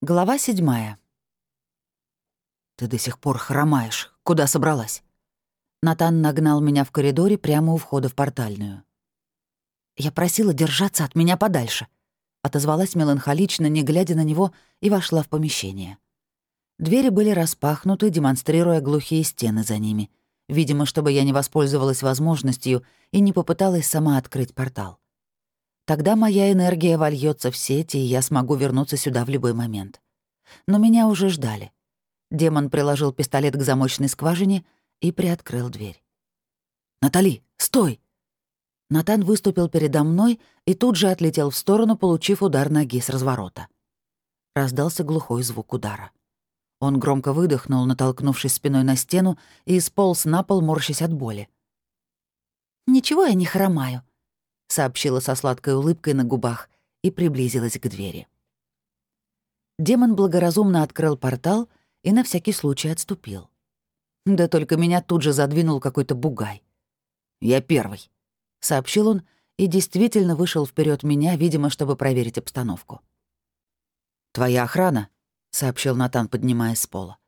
Глава седьмая. «Ты до сих пор хромаешь. Куда собралась?» Натан нагнал меня в коридоре прямо у входа в портальную. «Я просила держаться от меня подальше», — отозвалась меланхолично, не глядя на него, и вошла в помещение. Двери были распахнуты, демонстрируя глухие стены за ними, видимо, чтобы я не воспользовалась возможностью и не попыталась сама открыть портал. Тогда моя энергия вольется в сети, и я смогу вернуться сюда в любой момент. Но меня уже ждали. Демон приложил пистолет к замочной скважине и приоткрыл дверь. «Натали, стой!» Натан выступил передо мной и тут же отлетел в сторону, получив удар ноги с разворота. Раздался глухой звук удара. Он громко выдохнул, натолкнувшись спиной на стену, и сполз на пол, морщась от боли. «Ничего я не хромаю», — сообщила со сладкой улыбкой на губах и приблизилась к двери. Демон благоразумно открыл портал и на всякий случай отступил. Да только меня тут же задвинул какой-то бугай. «Я первый», — сообщил он и действительно вышел вперед меня, видимо, чтобы проверить обстановку. «Твоя охрана», — сообщил Натан, поднимаясь с пола.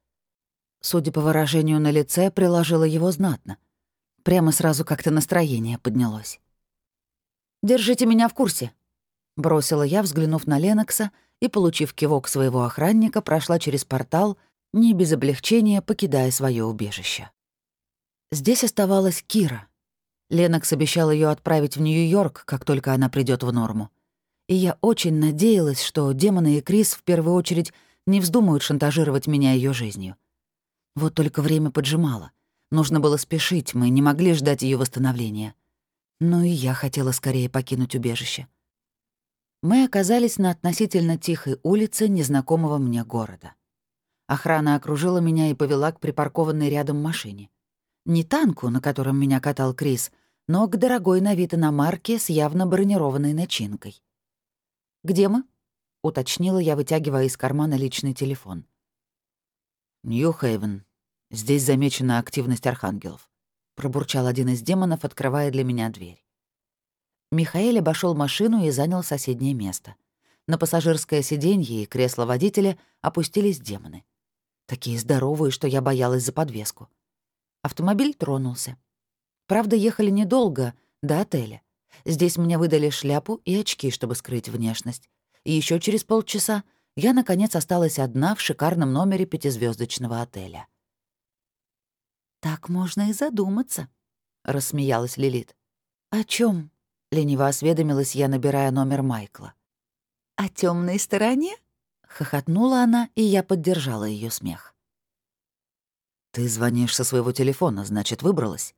Судя по выражению на лице, приложила его знатно. Прямо сразу как-то настроение поднялось. Держите меня в курсе», — бросила я, взглянув на Ленокса, и, получив кивок своего охранника, прошла через портал, не без облегчения покидая свое убежище. Здесь оставалась Кира. Ленокс обещал ее отправить в Нью-Йорк, как только она придет в норму. И я очень надеялась, что демоны и Крис в первую очередь не вздумают шантажировать меня ее жизнью. Вот только время поджимало. Нужно было спешить, мы не могли ждать ее восстановления. Но и я хотела скорее покинуть убежище. Мы оказались на относительно тихой улице незнакомого мне города. Охрана окружила меня и повела к припаркованной рядом машине. Не танку, на котором меня катал Крис, но к дорогой на вид иномарке с явно бронированной начинкой. «Где мы?» — уточнила я, вытягивая из кармана личный телефон. «Нью-Хейвен. Здесь замечена активность архангелов пробурчал один из демонов, открывая для меня дверь. Михаил обошел машину и занял соседнее место. На пассажирское сиденье и кресло водителя опустились демоны. Такие здоровые, что я боялась за подвеску. Автомобиль тронулся. Правда, ехали недолго, до отеля. Здесь мне выдали шляпу и очки, чтобы скрыть внешность. И еще через полчаса я, наконец, осталась одна в шикарном номере пятизвездочного отеля. «Так можно и задуматься», — рассмеялась Лилит. «О чем? лениво осведомилась я, набирая номер Майкла. «О темной стороне?» — хохотнула она, и я поддержала ее смех. «Ты звонишь со своего телефона, значит, выбралась?»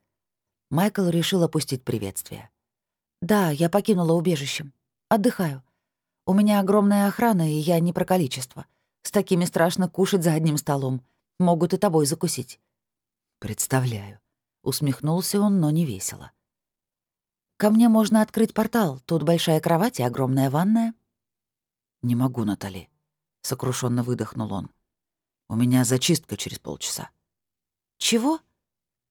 Майкл решил опустить приветствие. «Да, я покинула убежище. Отдыхаю. У меня огромная охрана, и я не про количество. С такими страшно кушать за одним столом. Могут и тобой закусить. «Представляю». Усмехнулся он, но не весело. «Ко мне можно открыть портал. Тут большая кровать и огромная ванная». «Не могу, Натали», — сокрушенно выдохнул он. «У меня зачистка через полчаса». «Чего?»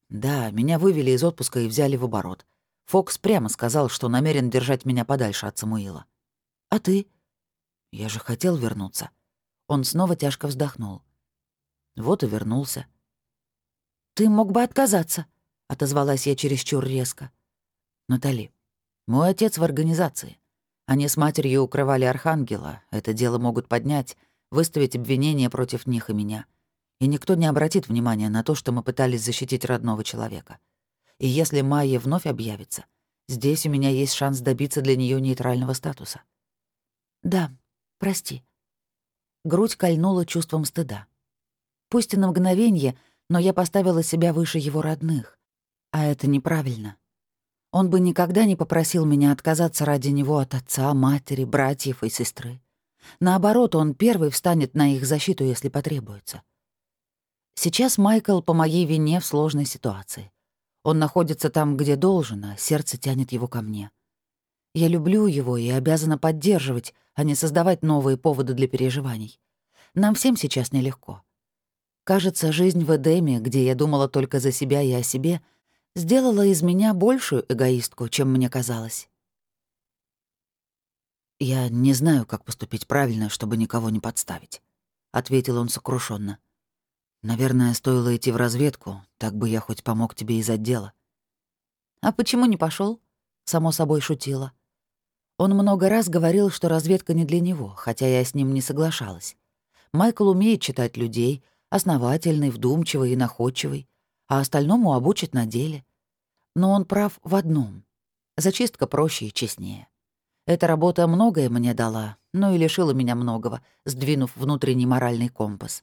«Да, меня вывели из отпуска и взяли в оборот. Фокс прямо сказал, что намерен держать меня подальше от Самуила». «А ты?» «Я же хотел вернуться». Он снова тяжко вздохнул. Вот и вернулся. «Ты мог бы отказаться», — отозвалась я чересчур резко. «Натали, мой отец в организации. Они с матерью укрывали Архангела. Это дело могут поднять, выставить обвинения против них и меня. И никто не обратит внимания на то, что мы пытались защитить родного человека. И если Майя вновь объявится, здесь у меня есть шанс добиться для нее нейтрального статуса». «Да, прости». Грудь кольнула чувством стыда. Пусть и на мгновение — но я поставила себя выше его родных. А это неправильно. Он бы никогда не попросил меня отказаться ради него от отца, матери, братьев и сестры. Наоборот, он первый встанет на их защиту, если потребуется. Сейчас Майкл по моей вине в сложной ситуации. Он находится там, где должен, а сердце тянет его ко мне. Я люблю его и обязана поддерживать, а не создавать новые поводы для переживаний. Нам всем сейчас нелегко. Кажется, жизнь в Эдеме, где я думала только за себя и о себе, сделала из меня большую эгоистку, чем мне казалось. Я не знаю, как поступить правильно, чтобы никого не подставить. ответил он сокрушенно. Наверное, стоило идти в разведку, так бы я хоть помог тебе из отдела. А почему не пошел? само собой шутила. Он много раз говорил, что разведка не для него, хотя я с ним не соглашалась. Майкл умеет читать людей, основательный, вдумчивый и находчивый, а остальному обучит на деле. Но он прав в одном. Зачистка проще и честнее. Эта работа многое мне дала, но и лишила меня многого, сдвинув внутренний моральный компас.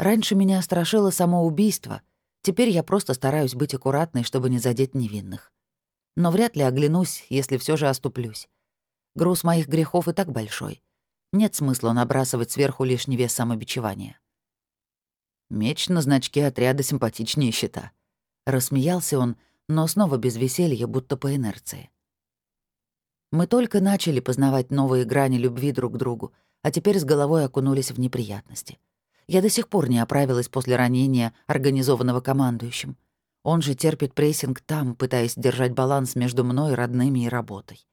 Раньше меня страшило самоубийство, теперь я просто стараюсь быть аккуратной, чтобы не задеть невинных. Но вряд ли оглянусь, если все же оступлюсь. Груз моих грехов и так большой. Нет смысла набрасывать сверху лишний вес самобичевания. Меч на значке отряда симпатичнее щита. Рассмеялся он, но снова без веселья, будто по инерции. Мы только начали познавать новые грани любви друг к другу, а теперь с головой окунулись в неприятности. Я до сих пор не оправилась после ранения, организованного командующим. Он же терпит прессинг там, пытаясь держать баланс между мной, родными и работой.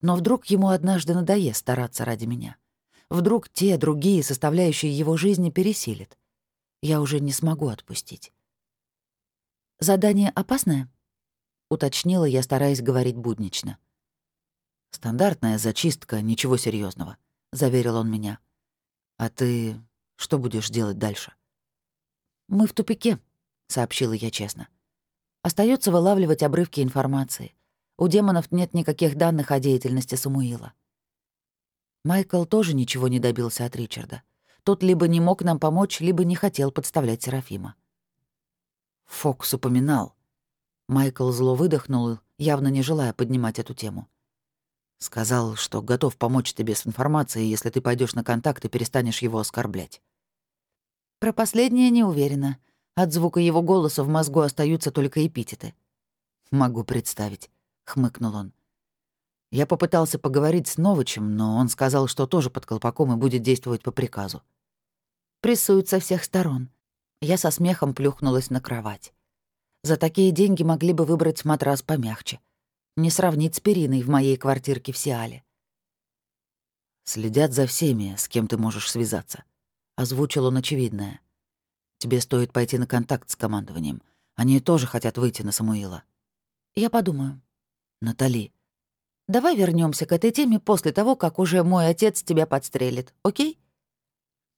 Но вдруг ему однажды надоест стараться ради меня. Вдруг те другие составляющие его жизни пересилят. Я уже не смогу отпустить. «Задание опасное?» — уточнила я, стараясь говорить буднично. «Стандартная зачистка, ничего серьезного, заверил он меня. «А ты что будешь делать дальше?» «Мы в тупике», — сообщила я честно. Остается вылавливать обрывки информации. У демонов нет никаких данных о деятельности Самуила. Майкл тоже ничего не добился от Ричарда. Тот либо не мог нам помочь, либо не хотел подставлять Серафима. Фокс упоминал. Майкл зло выдохнул, явно не желая поднимать эту тему. Сказал, что готов помочь тебе с информацией, если ты пойдешь на контакт и перестанешь его оскорблять. Про последнее не уверена. От звука его голоса в мозгу остаются только эпитеты. «Могу представить», — хмыкнул он. Я попытался поговорить с Новичем, но он сказал, что тоже под колпаком и будет действовать по приказу. Прессуют со всех сторон. Я со смехом плюхнулась на кровать. За такие деньги могли бы выбрать матрас помягче. Не сравнить с периной в моей квартирке в Сиале. «Следят за всеми, с кем ты можешь связаться», — озвучил он очевидное. «Тебе стоит пойти на контакт с командованием. Они тоже хотят выйти на Самуила». «Я подумаю». «Натали». «Давай вернемся к этой теме после того, как уже мой отец тебя подстрелит, окей?»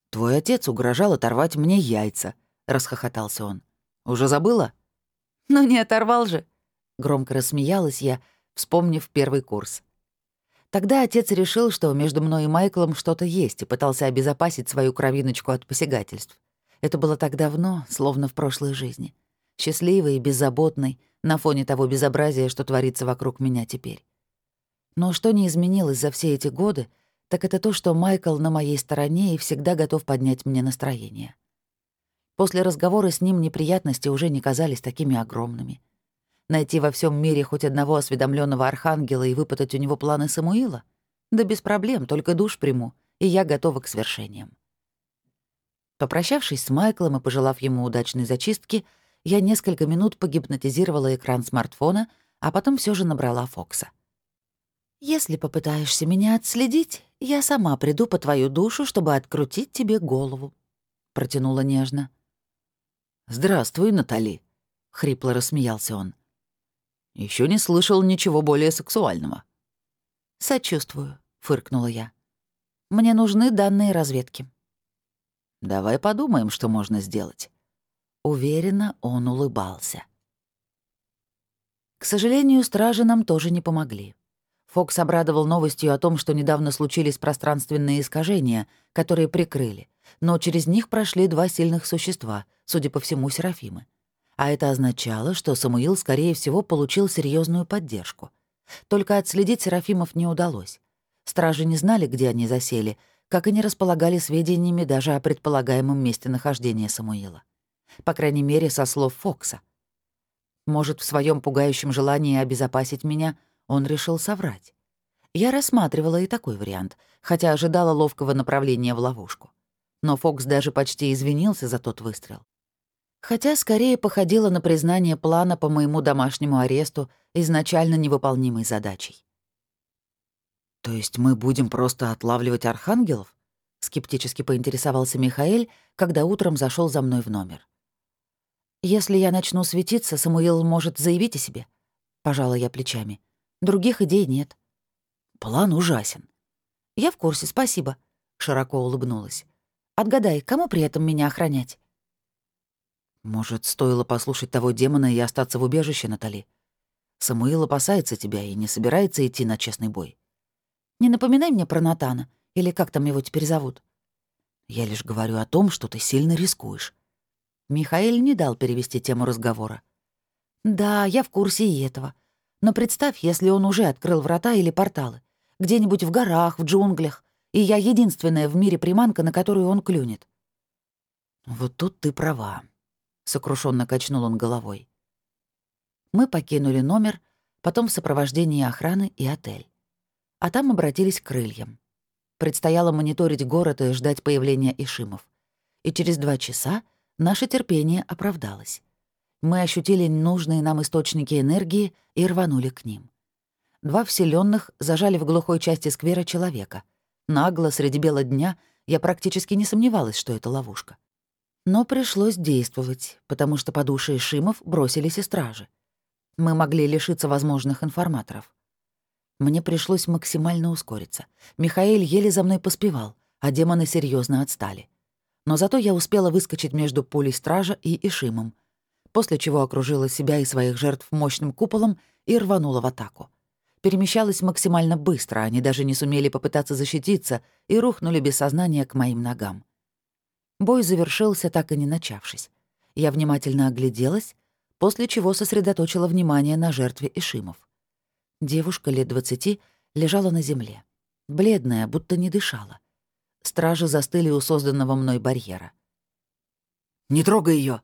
«Твой отец угрожал оторвать мне яйца», — расхохотался он. «Уже забыла?» «Ну не оторвал же», Громко рассмеялась я, вспомнив первый курс. Тогда отец решил, что между мной и Майклом что-то есть, и пытался обезопасить свою кровиночку от посягательств. Это было так давно, словно в прошлой жизни. Счастливый и беззаботный, на фоне того безобразия, что творится вокруг меня теперь. Но что не изменилось за все эти годы, так это то, что Майкл на моей стороне и всегда готов поднять мне настроение. После разговора с ним неприятности уже не казались такими огромными. Найти во всем мире хоть одного осведомленного архангела и выпытать у него планы Самуила? Да без проблем, только душ приму, и я готова к свершениям. Попрощавшись с Майклом и пожелав ему удачной зачистки, я несколько минут погипнотизировала экран смартфона, а потом все же набрала Фокса. «Если попытаешься меня отследить, я сама приду по твою душу, чтобы открутить тебе голову», — протянула нежно. «Здравствуй, Натали», — хрипло рассмеялся он. Еще не слышал ничего более сексуального». «Сочувствую», — фыркнула я. «Мне нужны данные разведки». «Давай подумаем, что можно сделать». Уверенно он улыбался. К сожалению, стражи нам тоже не помогли. Фокс обрадовал новостью о том, что недавно случились пространственные искажения, которые прикрыли, но через них прошли два сильных существа, судя по всему, Серафимы а это означало, что Самуил, скорее всего, получил серьезную поддержку. Только отследить Серафимов не удалось. Стражи не знали, где они засели, как и не располагали сведениями даже о предполагаемом месте нахождения Самуила. По крайней мере, со слов Фокса. Может, в своем пугающем желании обезопасить меня он решил соврать. Я рассматривала и такой вариант, хотя ожидала ловкого направления в ловушку. Но Фокс даже почти извинился за тот выстрел. Хотя скорее походило на признание плана по моему домашнему аресту изначально невыполнимой задачей. «То есть мы будем просто отлавливать архангелов?» — скептически поинтересовался Михаэль, когда утром зашел за мной в номер. «Если я начну светиться, Самуил может заявить о себе», — пожала я плечами. «Других идей нет». «План ужасен». «Я в курсе, спасибо», — широко улыбнулась. «Отгадай, кому при этом меня охранять?» «Может, стоило послушать того демона и остаться в убежище, Натали? Самуил опасается тебя и не собирается идти на честный бой». «Не напоминай мне про Натана, или как там его теперь зовут?» «Я лишь говорю о том, что ты сильно рискуешь». Михаил не дал перевести тему разговора. «Да, я в курсе и этого. Но представь, если он уже открыл врата или порталы. Где-нибудь в горах, в джунглях. И я единственная в мире приманка, на которую он клюнет». «Вот тут ты права», сокрушенно качнул он головой. Мы покинули номер, потом в сопровождении охраны и отель. А там обратились к крыльям. Предстояло мониторить город и ждать появления Ишимов. И через два часа наше терпение оправдалось. Мы ощутили нужные нам источники энергии и рванули к ним. Два вселенных зажали в глухой части сквера человека. Нагло, среди бела дня, я практически не сомневалась, что это ловушка. Но пришлось действовать, потому что под уши Шимов бросились и стражи. Мы могли лишиться возможных информаторов. Мне пришлось максимально ускориться. Михаил еле за мной поспевал, а демоны серьезно отстали. Но зато я успела выскочить между пулей стража и Ишимом, после чего окружила себя и своих жертв мощным куполом и рванула в атаку. Перемещалась максимально быстро, они даже не сумели попытаться защититься и рухнули без сознания к моим ногам. Бой завершился, так и не начавшись. Я внимательно огляделась, после чего сосредоточила внимание на жертве Ишимов. Девушка лет двадцати лежала на земле. Бледная, будто не дышала. Стражи застыли у созданного мной барьера. «Не трогай ее!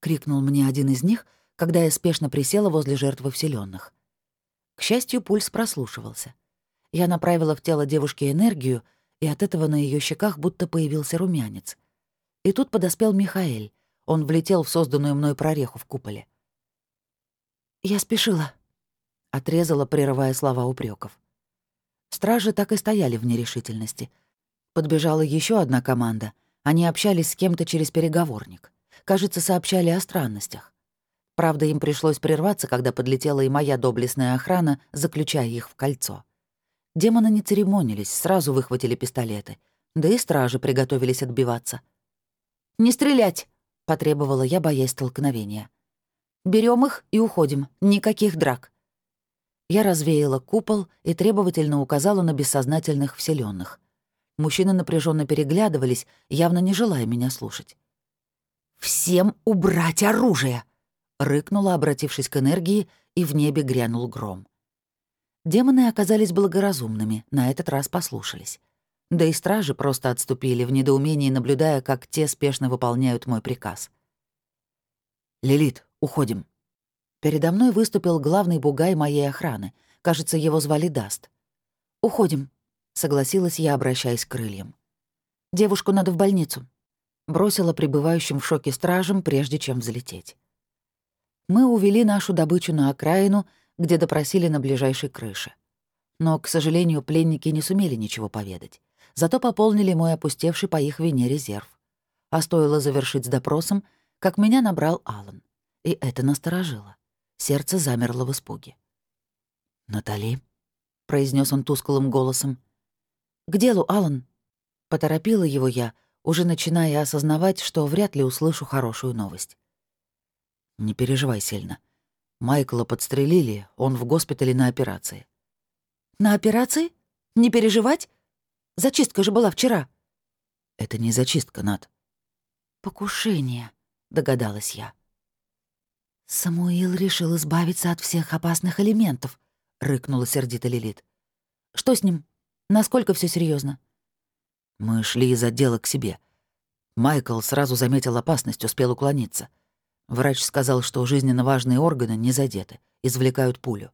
Крикнул мне один из них, когда я спешно присела возле жертвы вселенных. К счастью, пульс прослушивался. Я направила в тело девушки энергию, и от этого на ее щеках будто появился румянец — и тут подоспел Михаэль. Он влетел в созданную мной прореху в куполе. «Я спешила», — отрезала, прерывая слова упреков. Стражи так и стояли в нерешительности. Подбежала еще одна команда. Они общались с кем-то через переговорник. Кажется, сообщали о странностях. Правда, им пришлось прерваться, когда подлетела и моя доблестная охрана, заключая их в кольцо. Демоны не церемонились, сразу выхватили пистолеты. Да и стражи приготовились отбиваться. «Не стрелять!» — потребовала я, боясь столкновения. Берем их и уходим. Никаких драк». Я развеяла купол и требовательно указала на бессознательных вселенных. Мужчины напряженно переглядывались, явно не желая меня слушать. «Всем убрать оружие!» — рыкнула, обратившись к энергии, и в небе грянул гром. Демоны оказались благоразумными, на этот раз послушались. Да и стражи просто отступили в недоумении, наблюдая, как те спешно выполняют мой приказ. «Лилит, уходим». Передо мной выступил главный бугай моей охраны. Кажется, его звали Даст. «Уходим», — согласилась я, обращаясь к крыльям. «Девушку надо в больницу». Бросила пребывающим в шоке стражам, прежде чем взлететь. Мы увели нашу добычу на окраину, где допросили на ближайшей крыше. Но, к сожалению, пленники не сумели ничего поведать зато пополнили мой опустевший по их вине резерв. А стоило завершить с допросом, как меня набрал Алан. И это насторожило. Сердце замерло в испуге. «Натали», — произнес он тусклым голосом. «К делу, Алан. Поторопила его я, уже начиная осознавать, что вряд ли услышу хорошую новость. «Не переживай сильно. Майкла подстрелили, он в госпитале на операции». «На операции? Не переживать? Зачистка же была вчера». «Это не зачистка, Над». «Покушение», — догадалась я. «Самуил решил избавиться от всех опасных элементов», — рыкнула сердито Лилит. «Что с ним? Насколько все серьезно? Мы шли из отдела к себе. Майкл сразу заметил опасность, успел уклониться. Врач сказал, что жизненно важные органы не задеты, извлекают пулю.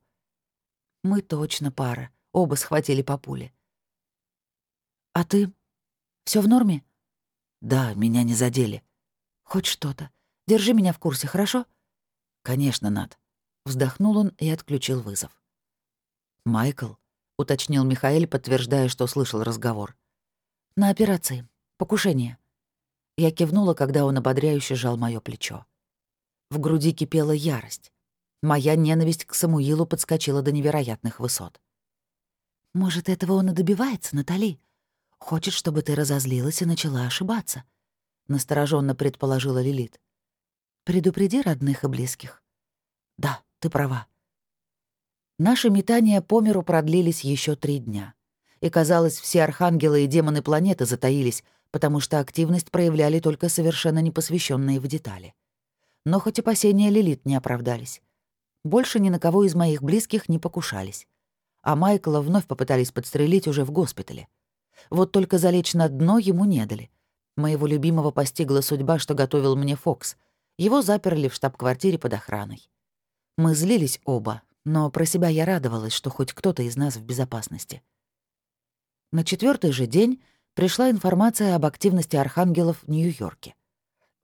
Мы точно пара, оба схватили по пуле. «А ты? Все в норме?» «Да, меня не задели». «Хоть что-то. Держи меня в курсе, хорошо?» «Конечно, Над». Вздохнул он и отключил вызов. «Майкл?» — уточнил Михаил, подтверждая, что слышал разговор. На операции. Покушение. Я кивнула, когда он ободряюще жал моё плечо. В груди кипела ярость. Моя ненависть к Самуилу подскочила до невероятных высот. «Может, этого он и добивается, Натали? Хочет, чтобы ты разозлилась и начала ошибаться», — настороженно предположила Лилит. «Предупреди родных и близких». «Да, ты права». Наши метания по миру продлились еще три дня. И, казалось, все архангелы и демоны планеты затаились, потому что активность проявляли только совершенно непосвященные в детали. Но хоть опасения Лилит не оправдались. Больше ни на кого из моих близких не покушались. А Майкла вновь попытались подстрелить уже в госпитале. Вот только залечь на дно ему не дали. Моего любимого постигла судьба, что готовил мне Фокс. Его заперли в штаб-квартире под охраной. Мы злились оба, но про себя я радовалась, что хоть кто-то из нас в безопасности. На четвертый же день пришла информация об активности архангелов в Нью-Йорке.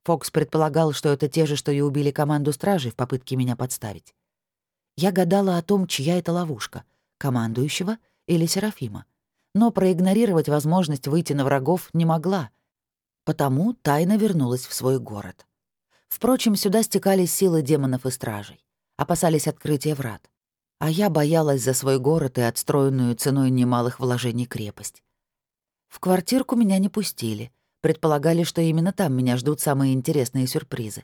Фокс предполагал, что это те же, что и убили команду стражей в попытке меня подставить. Я гадала о том, чья это ловушка — командующего или Серафима. Но проигнорировать возможность выйти на врагов не могла, потому тайно вернулась в свой город. Впрочем, сюда стекались силы демонов и стражей. Опасались открытия врат. А я боялась за свой город и отстроенную ценой немалых вложений крепость. В квартирку меня не пустили. Предполагали, что именно там меня ждут самые интересные сюрпризы.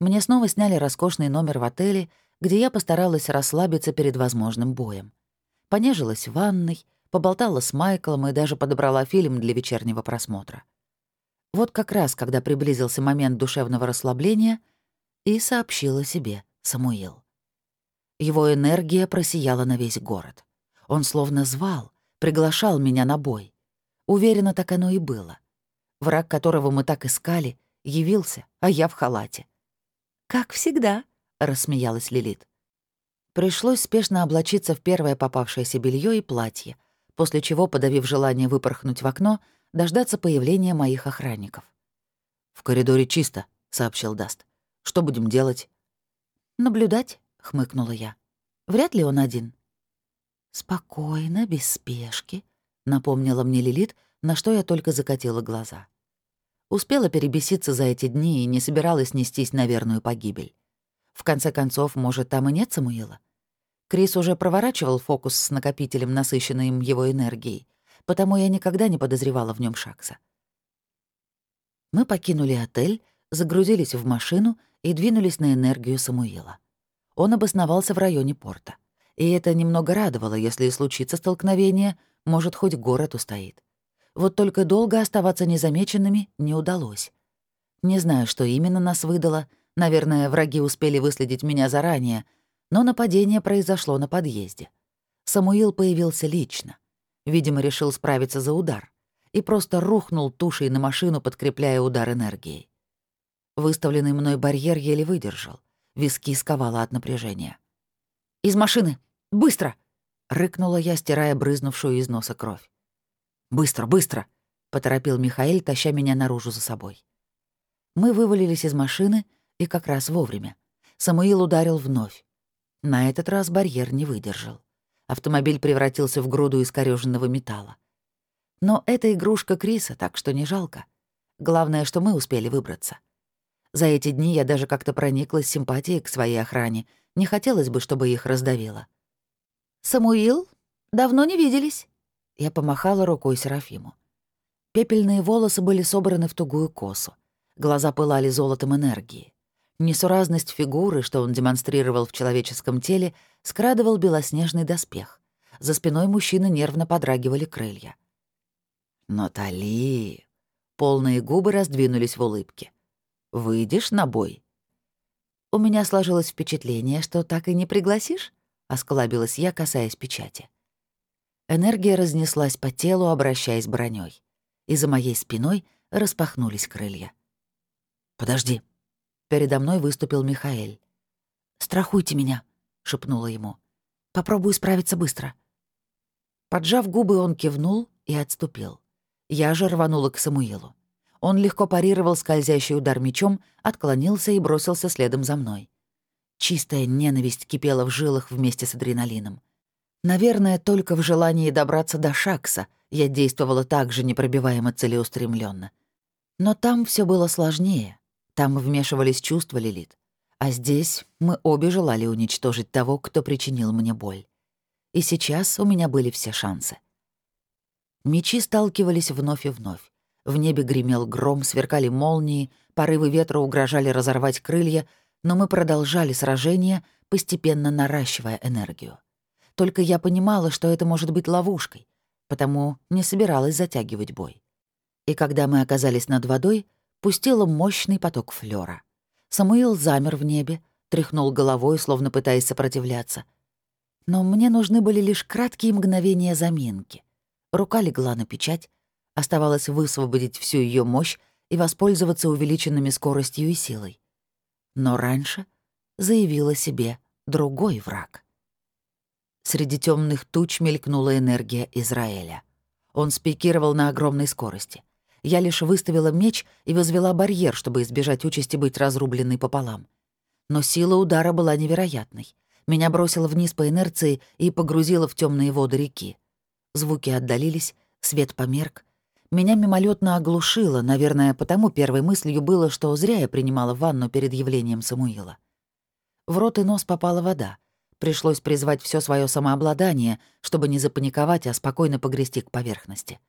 Мне снова сняли роскошный номер в отеле — где я постаралась расслабиться перед возможным боем. Понежилась в ванной, поболтала с Майклом и даже подобрала фильм для вечернего просмотра. Вот как раз, когда приблизился момент душевного расслабления, и сообщила себе Самуил. Его энергия просияла на весь город. Он словно звал, приглашал меня на бой. Уверена, так оно и было. Враг, которого мы так искали, явился, а я в халате. «Как всегда», рассмеялась Лилит. Пришлось спешно облачиться в первое попавшееся белье и платье, после чего, подавив желание выпорхнуть в окно, дождаться появления моих охранников. «В коридоре чисто», — сообщил Даст. «Что будем делать?» «Наблюдать», — хмыкнула я. «Вряд ли он один». «Спокойно, без спешки», — напомнила мне Лилит, на что я только закатила глаза. Успела перебеситься за эти дни и не собиралась нестись на верную погибель. В конце концов, может, там и нет Самуила? Крис уже проворачивал фокус с накопителем, насыщенным его энергией, потому я никогда не подозревала в нем Шакса. Мы покинули отель, загрузились в машину и двинулись на энергию Самуила. Он обосновался в районе порта. И это немного радовало, если и случится столкновение, может, хоть город устоит. Вот только долго оставаться незамеченными не удалось. Не знаю, что именно нас выдало — Наверное, враги успели выследить меня заранее, но нападение произошло на подъезде. Самуил появился лично. Видимо, решил справиться за удар. И просто рухнул тушей на машину, подкрепляя удар энергией. Выставленный мной барьер еле выдержал. Виски сковало от напряжения. «Из машины! Быстро!» — рыкнула я, стирая брызнувшую из носа кровь. «Быстро, быстро!» — поторопил Михаил, таща меня наружу за собой. Мы вывалились из машины — и как раз вовремя. Самуил ударил вновь. На этот раз барьер не выдержал. Автомобиль превратился в груду искорёженного металла. Но это игрушка Криса, так что не жалко. Главное, что мы успели выбраться. За эти дни я даже как-то прониклась симпатией к своей охране. Не хотелось бы, чтобы их раздавило. «Самуил, давно не виделись?» Я помахала рукой Серафиму. Пепельные волосы были собраны в тугую косу. Глаза пылали золотом энергии. Несуразность фигуры, что он демонстрировал в человеческом теле, скрадывал белоснежный доспех. За спиной мужчины нервно подрагивали крылья. «Натали!» Полные губы раздвинулись в улыбке. «Выйдешь на бой?» «У меня сложилось впечатление, что так и не пригласишь?» — осклабилась я, касаясь печати. Энергия разнеслась по телу, обращаясь броней, и за моей спиной распахнулись крылья. «Подожди», Передо мной выступил Михаэль. «Страхуйте меня», — шепнула ему. «Попробую справиться быстро». Поджав губы, он кивнул и отступил. Я же рванула к Самуилу. Он легко парировал скользящий удар мечом, отклонился и бросился следом за мной. Чистая ненависть кипела в жилах вместе с адреналином. Наверное, только в желании добраться до Шакса я действовала так же непробиваемо целеустремленно. Но там все было сложнее. Там вмешивались чувства Лилит. А здесь мы обе желали уничтожить того, кто причинил мне боль. И сейчас у меня были все шансы. Мечи сталкивались вновь и вновь. В небе гремел гром, сверкали молнии, порывы ветра угрожали разорвать крылья, но мы продолжали сражение, постепенно наращивая энергию. Только я понимала, что это может быть ловушкой, потому не собиралась затягивать бой. И когда мы оказались над водой, пустила мощный поток флёра. Самуил замер в небе, тряхнул головой, словно пытаясь сопротивляться. Но мне нужны были лишь краткие мгновения заминки. Рука легла на печать, оставалось высвободить всю ее мощь и воспользоваться увеличенными скоростью и силой. Но раньше заявила себе другой враг. Среди темных туч мелькнула энергия Израиля. Он спикировал на огромной скорости. Я лишь выставила меч и возвела барьер, чтобы избежать участи быть разрубленной пополам. Но сила удара была невероятной. Меня бросило вниз по инерции и погрузило в темные воды реки. Звуки отдалились, свет померк. Меня мимолетно оглушило, наверное, потому первой мыслью было, что зря я принимала ванну перед явлением Самуила. В рот и нос попала вода. Пришлось призвать все свое самообладание, чтобы не запаниковать, а спокойно погрести к поверхности.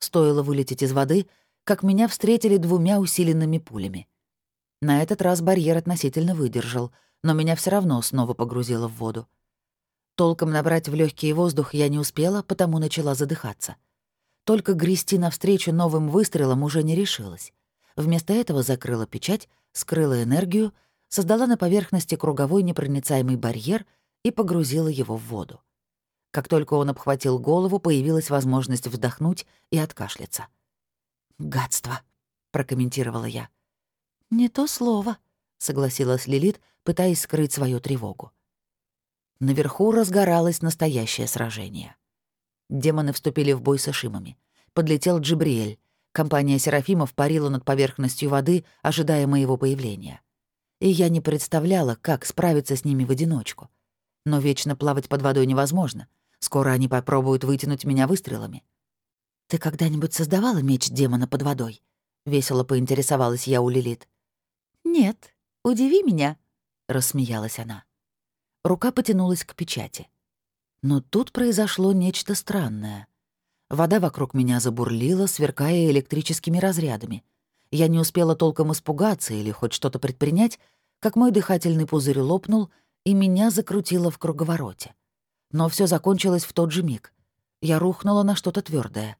Стоило вылететь из воды, как меня встретили двумя усиленными пулями. На этот раз барьер относительно выдержал, но меня все равно снова погрузило в воду. Толком набрать в легкий воздух я не успела, потому начала задыхаться. Только грести навстречу новым выстрелам уже не решилась. Вместо этого закрыла печать, скрыла энергию, создала на поверхности круговой непроницаемый барьер и погрузила его в воду. Как только он обхватил голову, появилась возможность вдохнуть и откашляться. «Гадство», — прокомментировала я. «Не то слово», — согласилась Лилит, пытаясь скрыть свою тревогу. Наверху разгоралось настоящее сражение. Демоны вступили в бой с Ишимами. Подлетел Джибриэль. Компания Серафимов парила над поверхностью воды, ожидая моего появления. И я не представляла, как справиться с ними в одиночку. Но вечно плавать под водой невозможно. Скоро они попробуют вытянуть меня выстрелами. «Ты когда-нибудь создавала меч демона под водой?» — весело поинтересовалась я у Лилит. «Нет, удиви меня», — рассмеялась она. Рука потянулась к печати. Но тут произошло нечто странное. Вода вокруг меня забурлила, сверкая электрическими разрядами. Я не успела толком испугаться или хоть что-то предпринять, как мой дыхательный пузырь лопнул, и меня закрутило в круговороте. Но все закончилось в тот же миг. Я рухнула на что-то твердое.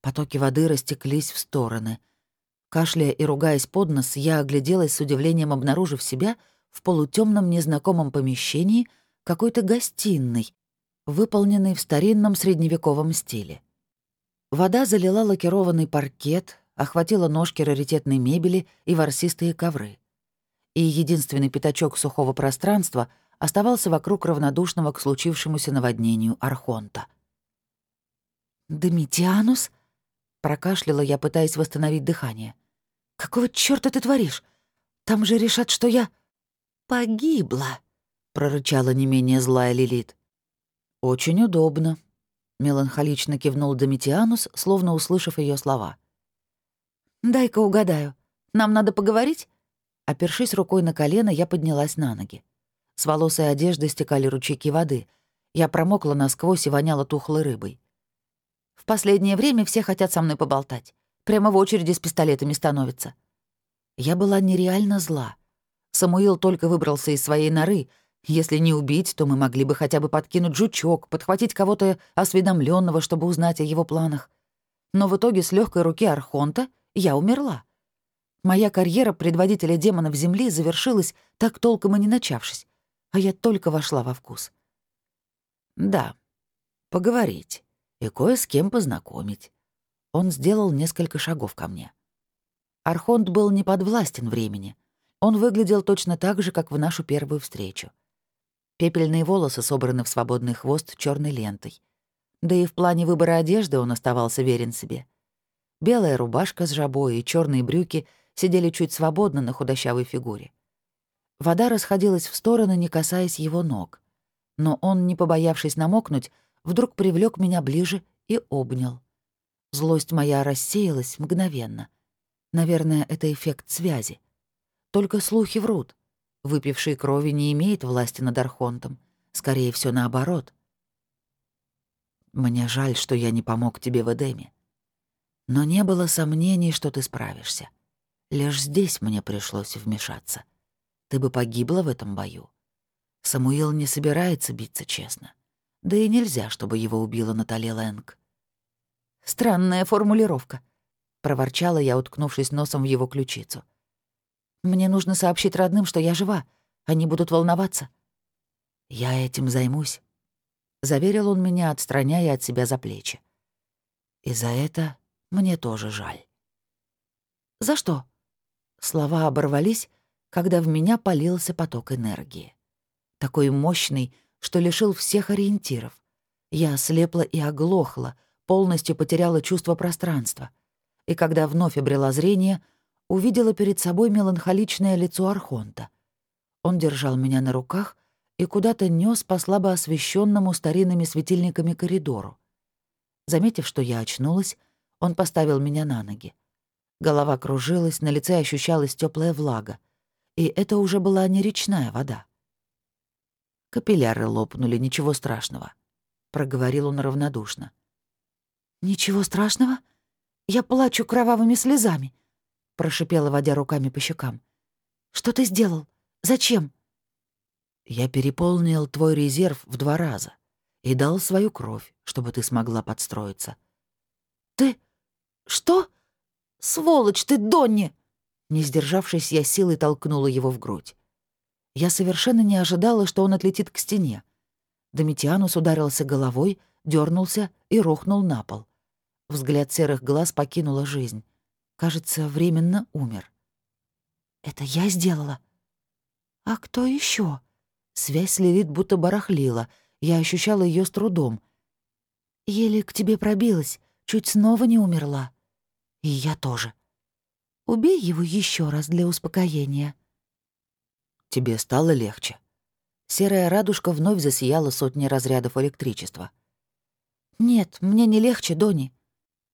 Потоки воды растеклись в стороны. Кашляя и ругаясь под нос, я огляделась с удивлением, обнаружив себя в полутемном незнакомом помещении какой-то гостиной, выполненной в старинном средневековом стиле. Вода залила лакированный паркет, охватила ножки раритетной мебели и ворсистые ковры. И единственный пятачок сухого пространства — оставался вокруг равнодушного к случившемуся наводнению Архонта. «Домитианус?» — прокашляла я, пытаясь восстановить дыхание. «Какого чёрта ты творишь? Там же решат, что я...» «Погибла», — прорычала не менее злая Лилит. «Очень удобно», — меланхолично кивнул Домитианус, словно услышав ее слова. «Дай-ка угадаю. Нам надо поговорить?» Опершись рукой на колено, я поднялась на ноги. С волосой одежды стекали ручейки воды. Я промокла насквозь и воняла тухлой рыбой. В последнее время все хотят со мной поболтать. Прямо в очереди с пистолетами становятся. Я была нереально зла. Самуил только выбрался из своей норы. Если не убить, то мы могли бы хотя бы подкинуть жучок, подхватить кого-то осведомленного, чтобы узнать о его планах. Но в итоге с легкой руки Архонта я умерла. Моя карьера предводителя демонов Земли завершилась, так толком и не начавшись а я только вошла во вкус. Да, поговорить и кое с кем познакомить. Он сделал несколько шагов ко мне. Архонт был не подвластен времени. Он выглядел точно так же, как в нашу первую встречу. Пепельные волосы собраны в свободный хвост черной лентой. Да и в плане выбора одежды он оставался верен себе. Белая рубашка с жабой и черные брюки сидели чуть свободно на худощавой фигуре. Вода расходилась в стороны, не касаясь его ног. Но он, не побоявшись намокнуть, вдруг привлек меня ближе и обнял. Злость моя рассеялась мгновенно. Наверное, это эффект связи. Только слухи врут. Выпивший крови не имеет власти над Архонтом. Скорее все наоборот. Мне жаль, что я не помог тебе в Эдеме. Но не было сомнений, что ты справишься. Лишь здесь мне пришлось вмешаться. Ты бы погибла в этом бою. Самуил не собирается биться честно. Да и нельзя, чтобы его убила Натали Лэнг. «Странная формулировка», — проворчала я, уткнувшись носом в его ключицу. «Мне нужно сообщить родным, что я жива. Они будут волноваться». «Я этим займусь», — заверил он меня, отстраняя от себя за плечи. «И за это мне тоже жаль». «За что?» Слова оборвались, когда в меня полился поток энергии. Такой мощный, что лишил всех ориентиров. Я ослепла и оглохла, полностью потеряла чувство пространства. И когда вновь обрела зрение, увидела перед собой меланхоличное лицо Архонта. Он держал меня на руках и куда-то нёс по слабо освещенному старинными светильниками коридору. Заметив, что я очнулась, он поставил меня на ноги. Голова кружилась, на лице ощущалась теплая влага. И это уже была не речная вода. Капилляры лопнули, ничего страшного. Проговорил он равнодушно. «Ничего страшного? Я плачу кровавыми слезами», — прошипела, водя руками по щекам. «Что ты сделал? Зачем?» «Я переполнил твой резерв в два раза и дал свою кровь, чтобы ты смогла подстроиться». «Ты... что?» «Сволочь ты, Донни!» Не сдержавшись, я силой толкнула его в грудь. Я совершенно не ожидала, что он отлетит к стене. Домитианус ударился головой, дернулся и рухнул на пол. Взгляд серых глаз покинула жизнь. Кажется, временно умер. «Это я сделала?» «А кто еще? Связь Лилит будто барахлила. Я ощущала ее с трудом. «Еле к тебе пробилась, чуть снова не умерла». И я тоже. Убей его еще раз для успокоения. Тебе стало легче. Серая радужка вновь засияла сотни разрядов электричества. «Нет, мне не легче, Дони», —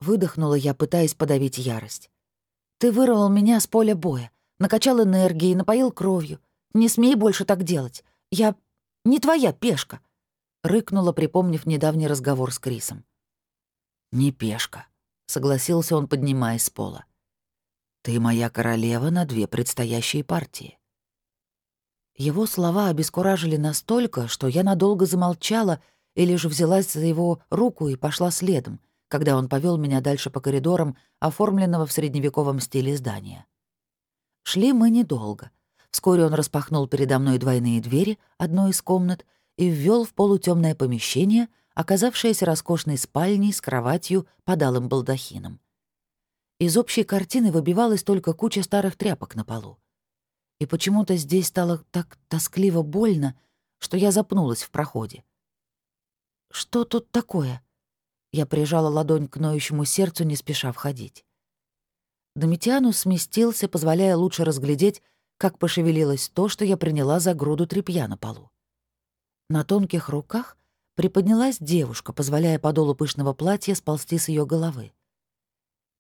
выдохнула я, пытаясь подавить ярость. «Ты вырвал меня с поля боя, накачал энергией, напоил кровью. Не смей больше так делать. Я не твоя пешка», — рыкнула, припомнив недавний разговор с Крисом. «Не пешка согласился он, поднимаясь с пола. «Ты моя королева на две предстоящие партии». Его слова обескуражили настолько, что я надолго замолчала и лишь взялась за его руку и пошла следом, когда он повел меня дальше по коридорам, оформленного в средневековом стиле здания. Шли мы недолго. Вскоре он распахнул передо мной двойные двери одной из комнат и ввел в полутемное помещение — оказавшаяся роскошной спальней с кроватью под алым балдахином. Из общей картины выбивалась только куча старых тряпок на полу. И почему-то здесь стало так тоскливо больно, что я запнулась в проходе. «Что тут такое?» Я прижала ладонь к ноющему сердцу, не спеша входить. Домитианус сместился, позволяя лучше разглядеть, как пошевелилось то, что я приняла за груду тряпья на полу. На тонких руках приподнялась девушка, позволяя подолу пышного платья сползти с ее головы.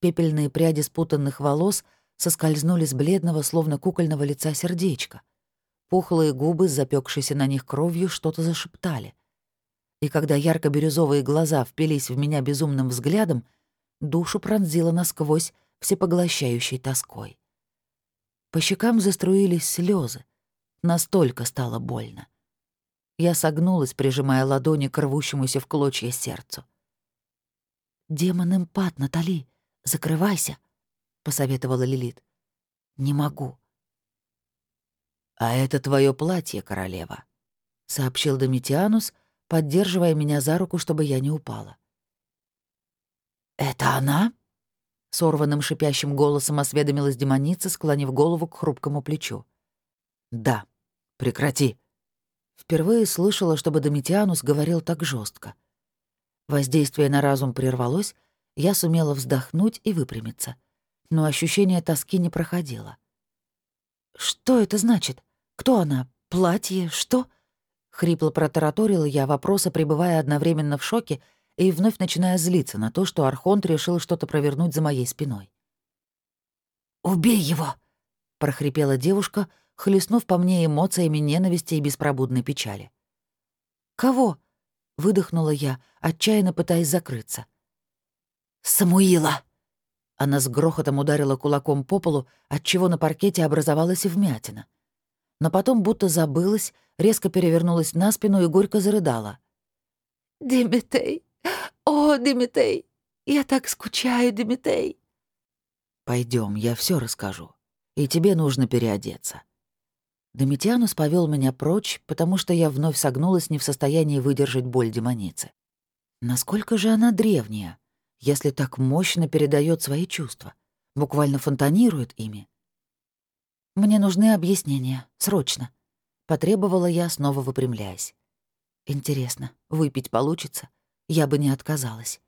Пепельные пряди спутанных волос соскользнули с бледного, словно кукольного лица сердечка. Пухлые губы, запекшиеся на них кровью, что-то зашептали. И когда ярко-бирюзовые глаза впились в меня безумным взглядом, душу пронзило насквозь всепоглощающей тоской. По щекам заструились слезы. Настолько стало больно. Я согнулась, прижимая ладони к рвущемуся в клочья сердцу. «Демон-эмпат, Натали, закрывайся», — посоветовала Лилит. «Не могу». «А это твое платье, королева», — сообщил Домитианус, поддерживая меня за руку, чтобы я не упала. «Это она?» — сорванным шипящим голосом осведомилась демоница, склонив голову к хрупкому плечу. «Да, прекрати», Впервые слышала, чтобы Домитианус говорил так жестко. Воздействие на разум прервалось, я сумела вздохнуть и выпрямиться. Но ощущение тоски не проходило. «Что это значит? Кто она? Платье? Что?» Хрипло протараторила я вопроса, пребывая одновременно в шоке и вновь начиная злиться на то, что Архонт решил что-то провернуть за моей спиной. «Убей его!» — прохрипела девушка, хлестнув по мне эмоциями ненависти и беспробудной печали. «Кого?» — выдохнула я, отчаянно пытаясь закрыться. «Самуила!» Она с грохотом ударила кулаком по полу, отчего на паркете образовалась вмятина. Но потом будто забылась, резко перевернулась на спину и горько зарыдала. «Димитей! О, Димитей! Я так скучаю, Димитей!» Пойдем, я все расскажу. И тебе нужно переодеться». Домитианус повел меня прочь, потому что я вновь согнулась не в состоянии выдержать боль демоницы. Насколько же она древняя, если так мощно передает свои чувства, буквально фонтанирует ими. «Мне нужны объяснения, срочно», — потребовала я, снова выпрямляясь. «Интересно, выпить получится? Я бы не отказалась».